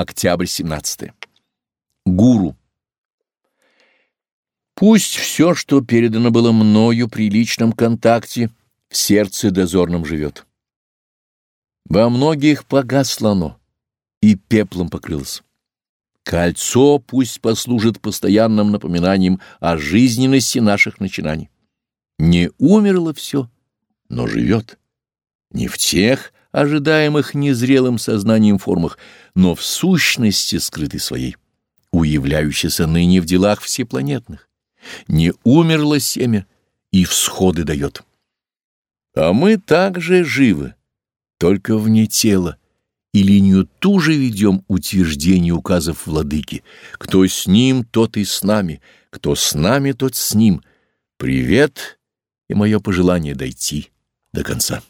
Октябрь 17. Гуру. Пусть все, что передано было мною при личном контакте, в сердце дозорном живет. Во многих погасло оно и пеплом покрылось. Кольцо пусть послужит постоянным напоминанием о жизненности наших начинаний. Не умерло все, но живет. Не в тех ожидаемых незрелым сознанием формах, но в сущности скрытой своей, уявляющейся ныне в делах всепланетных. Не умерло семя и всходы дает. А мы также живы, только вне тела, и линию ту же ведем утверждение указов владыки. Кто с ним, тот и с нами, кто с нами, тот с ним. Привет и мое пожелание дойти до конца.